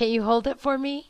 Can you hold it for me?